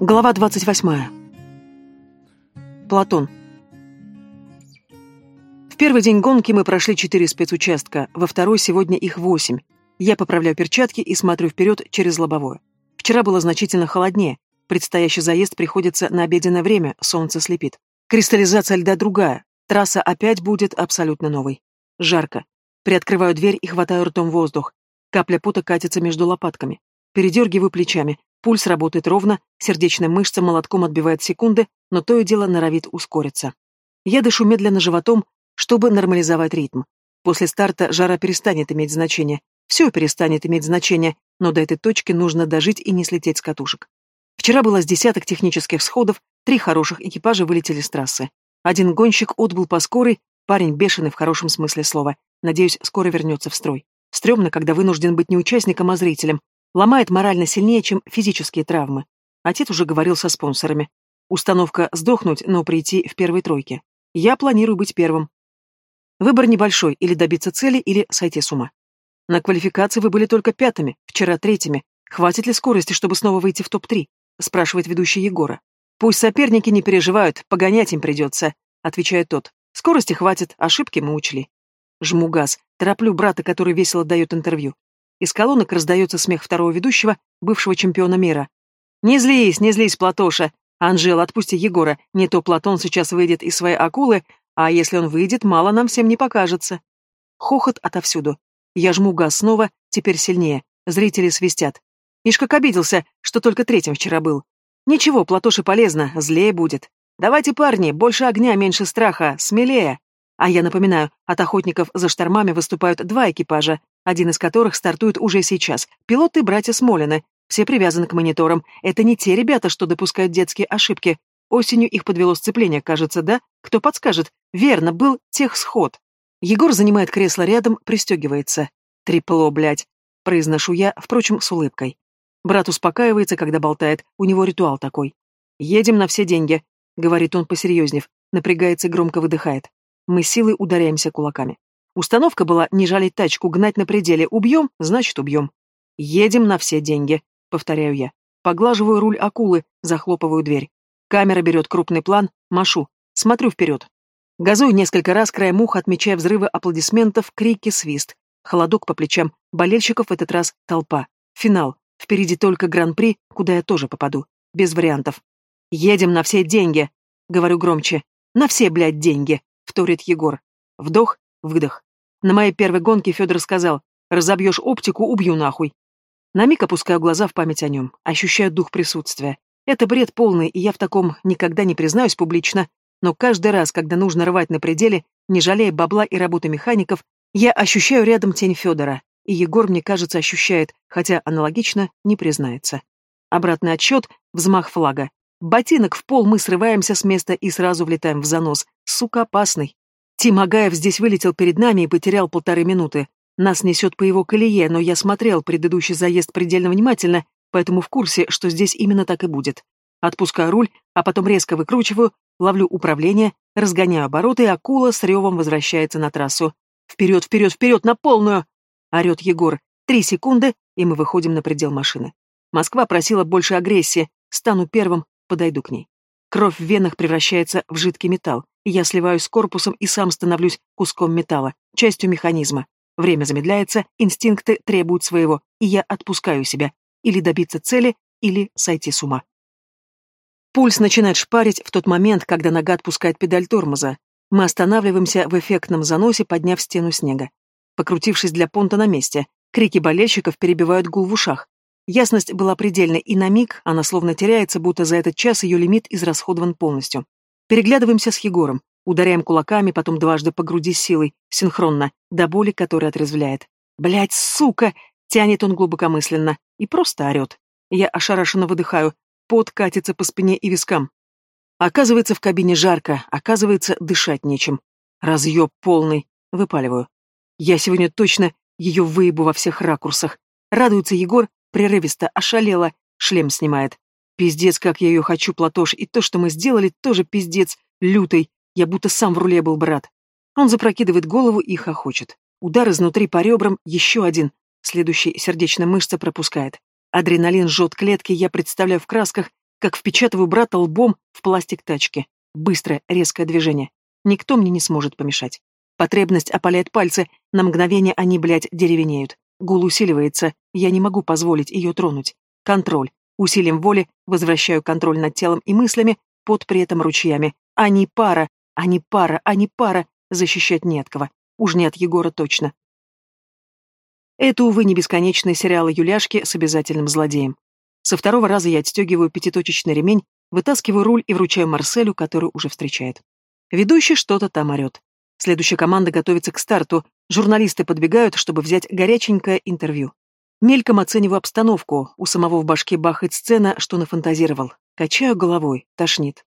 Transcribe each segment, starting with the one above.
Глава 28. Платон. В первый день гонки мы прошли четыре спецучастка, во второй сегодня их восемь. Я поправляю перчатки и смотрю вперед через лобовое. Вчера было значительно холоднее. Предстоящий заезд приходится на обеденное время, солнце слепит. Кристаллизация льда другая. Трасса опять будет абсолютно новой. Жарко. Приоткрываю дверь и хватаю ртом воздух. Капля пота катится между лопатками. Передергиваю плечами. Пульс работает ровно, сердечная мышца молотком отбивает секунды, но то и дело норовит ускориться. Я дышу медленно животом, чтобы нормализовать ритм. После старта жара перестанет иметь значение. Все перестанет иметь значение, но до этой точки нужно дожить и не слететь с катушек. Вчера было с десяток технических сходов, три хороших экипажа вылетели с трассы. Один гонщик отбыл по скорой, парень бешеный в хорошем смысле слова. Надеюсь, скоро вернется в строй. Стремно, когда вынужден быть не участником, а зрителем, Ломает морально сильнее, чем физические травмы. Отец уже говорил со спонсорами. Установка «сдохнуть, но прийти в первой тройке». Я планирую быть первым. Выбор небольшой, или добиться цели, или сойти с ума. На квалификации вы были только пятыми, вчера третьими. Хватит ли скорости, чтобы снова выйти в топ-3? Спрашивает ведущий Егора. Пусть соперники не переживают, погонять им придется, отвечает тот. Скорости хватит, ошибки мы учли. Жму газ, тороплю брата, который весело дает интервью. Из колонок раздается смех второго ведущего, бывшего чемпиона мира. «Не злись, не злись, Платоша! Анжела, отпусти Егора, не то Платон сейчас выйдет из своей акулы, а если он выйдет, мало нам всем не покажется». Хохот отовсюду. Я жму газ снова, теперь сильнее. Зрители свистят. Ишь как обиделся, что только третьим вчера был. Ничего, Платоше полезно, злее будет. Давайте, парни, больше огня, меньше страха, смелее. А я напоминаю, от охотников за штормами выступают два экипажа, один из которых стартует уже сейчас. Пилоты братья Смолины. Все привязаны к мониторам. Это не те ребята, что допускают детские ошибки. Осенью их подвело сцепление, кажется, да? Кто подскажет? Верно, был техсход. Егор занимает кресло рядом, пристегивается. Трипло, блядь. Произношу я, впрочем, с улыбкой. Брат успокаивается, когда болтает. У него ритуал такой. «Едем на все деньги», — говорит он посерьезнев. Напрягается и громко выдыхает. Мы силой ударяемся кулаками. Установка была не жалить тачку, гнать на пределе. Убьем, значит убьем. Едем на все деньги, повторяю я. Поглаживаю руль акулы, захлопываю дверь. Камера берет крупный план, машу. Смотрю вперед. Газую несколько раз, краем уха отмечая взрывы аплодисментов, крики, свист. Холодок по плечам. Болельщиков в этот раз толпа. Финал. Впереди только гран-при, куда я тоже попаду. Без вариантов. «Едем на все деньги», — говорю громче. «На все, блядь, деньги» вторит Егор. Вдох, выдох. На моей первой гонке Федор сказал, разобьешь оптику, убью нахуй. На миг опускаю глаза в память о нем, ощущаю дух присутствия. Это бред полный, и я в таком никогда не признаюсь публично, но каждый раз, когда нужно рвать на пределе, не жалея бабла и работы механиков, я ощущаю рядом тень Федора, и Егор, мне кажется, ощущает, хотя аналогично не признается. Обратный отсчет, взмах флага. Ботинок в пол, мы срываемся с места и сразу влетаем в занос. Сука, опасный. Тим Агаев здесь вылетел перед нами и потерял полторы минуты. Нас несет по его колее, но я смотрел предыдущий заезд предельно внимательно, поэтому в курсе, что здесь именно так и будет. Отпускаю руль, а потом резко выкручиваю, ловлю управление, разгоняю обороты, и акула с ревом возвращается на трассу. «Вперед, вперед, вперед, на полную!» — орет Егор. Три секунды, и мы выходим на предел машины. Москва просила больше агрессии. Стану первым, подойду к ней. Кровь в венах превращается в жидкий металл, я сливаюсь с корпусом и сам становлюсь куском металла, частью механизма. Время замедляется, инстинкты требуют своего, и я отпускаю себя. Или добиться цели, или сойти с ума. Пульс начинает шпарить в тот момент, когда нога отпускает педаль тормоза. Мы останавливаемся в эффектном заносе, подняв стену снега. Покрутившись для понта на месте, крики болельщиков перебивают гул в ушах. Ясность была предельной, и на миг она словно теряется, будто за этот час ее лимит израсходован полностью. Переглядываемся с Егором, ударяем кулаками, потом дважды по груди силой, синхронно, до боли, которая отрезвляет. Блять, сука!» — тянет он глубокомысленно и просто орет. Я ошарашенно выдыхаю, пот катится по спине и вискам. Оказывается, в кабине жарко, оказывается, дышать нечем. Разъеб полный, выпаливаю. Я сегодня точно ее выебу во всех ракурсах. Радуется Егор, Прерывисто, ошалела, шлем снимает. Пиздец, как я ее хочу, Платош, и то, что мы сделали, тоже пиздец, лютый. Я будто сам в руле был брат. Он запрокидывает голову и хохочет. Удар изнутри по ребрам, еще один. Следующий сердечная мышца пропускает. Адреналин жжет клетки, я представляю в красках, как впечатываю брата лбом в пластик тачки. Быстрое, резкое движение. Никто мне не сможет помешать. Потребность опаляет пальцы, на мгновение они, блядь, деревенеют. Гул усиливается, я не могу позволить ее тронуть. Контроль. Усилием воли возвращаю контроль над телом и мыслями, под при этом ручьями. Они пара, они пара, они пара. Защищать не от кого. Уж не от Егора точно. Это, увы, не бесконечный сериал Юляшки с обязательным злодеем. Со второго раза я отстегиваю пятиточечный ремень, вытаскиваю руль и вручаю Марселю, который уже встречает. Ведущий что-то там орет. Следующая команда готовится к старту. Журналисты подбегают, чтобы взять горяченькое интервью. Мельком оцениваю обстановку. У самого в башке бахает сцена, что нафантазировал. Качаю головой. Тошнит.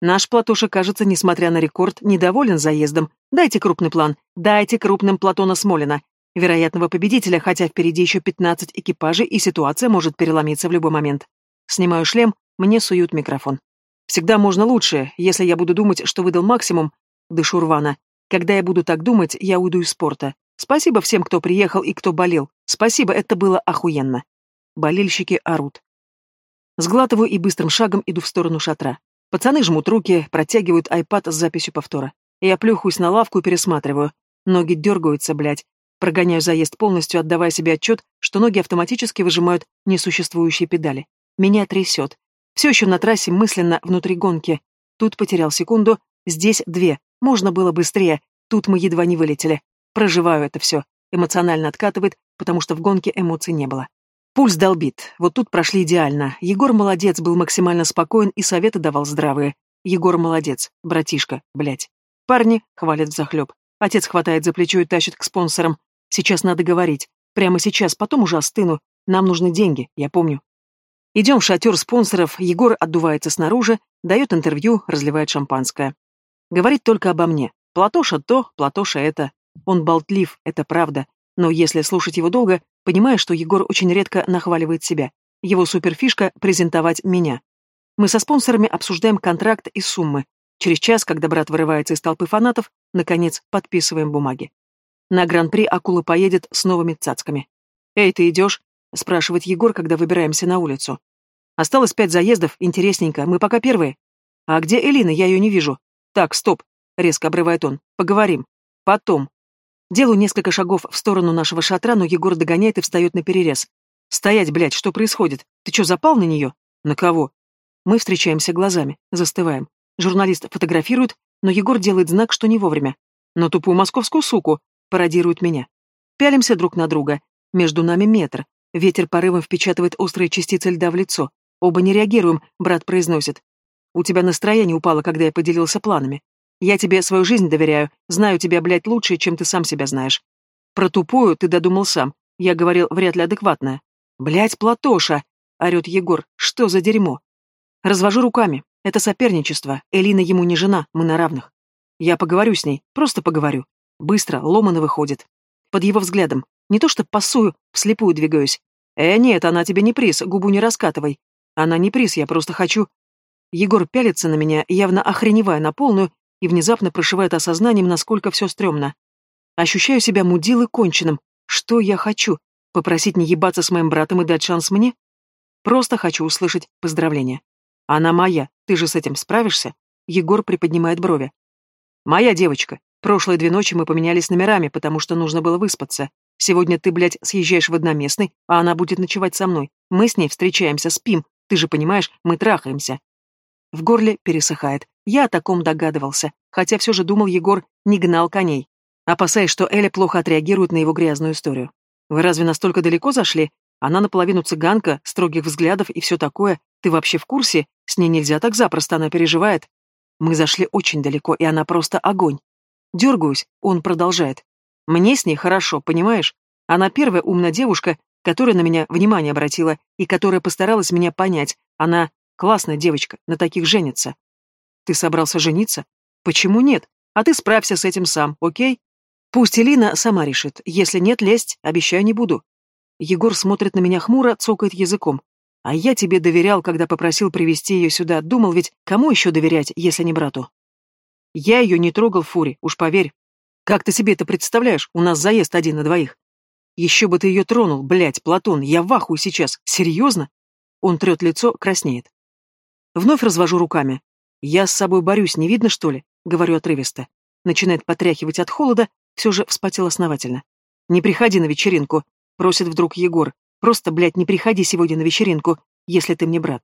Наш Платоша, кажется, несмотря на рекорд, недоволен заездом. Дайте крупный план. Дайте крупным Платона Смолина вероятного победителя, хотя впереди еще 15 экипажей, и ситуация может переломиться в любой момент. Снимаю шлем, мне суют микрофон. Всегда можно лучше, если я буду думать, что выдал максимум, дышу рвано. Когда я буду так думать, я уйду из спорта. Спасибо всем, кто приехал и кто болел. Спасибо, это было охуенно. Болельщики орут. Сглатываю и быстрым шагом иду в сторону шатра. Пацаны жмут руки, протягивают айпад с записью повтора. Я плюхаюсь на лавку и пересматриваю. Ноги дергаются, блядь. Прогоняю заезд полностью, отдавая себе отчет, что ноги автоматически выжимают несуществующие педали. Меня трясет. Все еще на трассе мысленно внутри гонки. Тут потерял секунду, здесь две. Можно было быстрее. Тут мы едва не вылетели. Проживаю это все. Эмоционально откатывает, потому что в гонке эмоций не было. Пульс долбит. Вот тут прошли идеально. Егор молодец, был максимально спокоен и советы давал здравые. Егор молодец, братишка, блять. Парни хвалят взахлеб. Отец хватает за плечо и тащит к спонсорам. Сейчас надо говорить. Прямо сейчас, потом уже остыну. Нам нужны деньги, я помню. Идем в шатер спонсоров, Егор отдувается снаружи, дает интервью, разливает шампанское. Говорит только обо мне. Платоша то, Платоша это. Он болтлив, это правда. Но если слушать его долго, понимаешь, что Егор очень редко нахваливает себя. Его суперфишка — презентовать меня. Мы со спонсорами обсуждаем контракт и суммы. Через час, когда брат вырывается из толпы фанатов, наконец подписываем бумаги. На гран-при акула поедет с новыми цацками. «Эй, ты идешь?» — спрашивает Егор, когда выбираемся на улицу. «Осталось пять заездов, интересненько, мы пока первые». «А где Элина? Я ее не вижу». «Так, стоп», — резко обрывает он. «Поговорим. Потом». Делаю несколько шагов в сторону нашего шатра, но Егор догоняет и встает на перерез. «Стоять, блядь, что происходит? Ты что, запал на нее?» «На кого?» Мы встречаемся глазами, застываем. Журналист фотографирует, но Егор делает знак, что не вовремя. «На тупую московскую суку», пародирует меня. Пялимся друг на друга. Между нами метр. Ветер порывом впечатывает острые частицы льда в лицо. Оба не реагируем, брат произносит. У тебя настроение упало, когда я поделился планами. Я тебе свою жизнь доверяю, знаю тебя, блядь, лучше, чем ты сам себя знаешь. Про тупую ты додумал сам. Я говорил, вряд ли адекватная. Блядь, Платоша! орёт Егор. Что за дерьмо? Развожу руками. Это соперничество. Элина ему не жена, мы на равных. Я поговорю с ней, просто поговорю. Быстро, ломано выходит. Под его взглядом. Не то что пасую, вслепую двигаюсь. Э, нет, она тебе не приз, губу не раскатывай. Она не приз, я просто хочу... Егор пялится на меня, явно охреневая на полную, и внезапно прошивает осознанием, насколько все стрёмно. Ощущаю себя мудилой конченным. Что я хочу? Попросить не ебаться с моим братом и дать шанс мне? Просто хочу услышать поздравления. Она моя, ты же с этим справишься? Егор приподнимает брови. Моя девочка, Прошлые две ночи мы поменялись номерами, потому что нужно было выспаться. Сегодня ты, блядь, съезжаешь в одноместный, а она будет ночевать со мной. Мы с ней встречаемся, спим. Ты же понимаешь, мы трахаемся. В горле пересыхает. Я о таком догадывался, хотя все же думал, Егор не гнал коней, опасаясь, что Эля плохо отреагирует на его грязную историю. Вы разве настолько далеко зашли? Она наполовину цыганка, строгих взглядов и все такое. Ты вообще в курсе? С ней нельзя так запросто, она переживает. Мы зашли очень далеко, и она просто огонь. Дергаюсь, он продолжает. Мне с ней хорошо, понимаешь? Она первая умная девушка, которая на меня внимание обратила и которая постаралась меня понять. Она классная девочка, на таких женится. Ты собрался жениться? Почему нет? А ты справься с этим сам, окей? Пусть Элина сама решит. Если нет, лезть, обещаю, не буду. Егор смотрит на меня хмуро, цокает языком. А я тебе доверял, когда попросил привести ее сюда. Думал ведь, кому еще доверять, если не брату? Я ее не трогал, Фури, уж поверь. Как ты себе это представляешь? У нас заезд один на двоих. Еще бы ты ее тронул, блядь, Платон, я в ахуе сейчас. Серьезно? Он трет лицо, краснеет. Вновь развожу руками. Я с собой борюсь, не видно, что ли? Говорю отрывисто. Начинает потряхивать от холода, все же вспотел основательно. Не приходи на вечеринку, просит вдруг Егор. Просто, блядь, не приходи сегодня на вечеринку, если ты мне брат.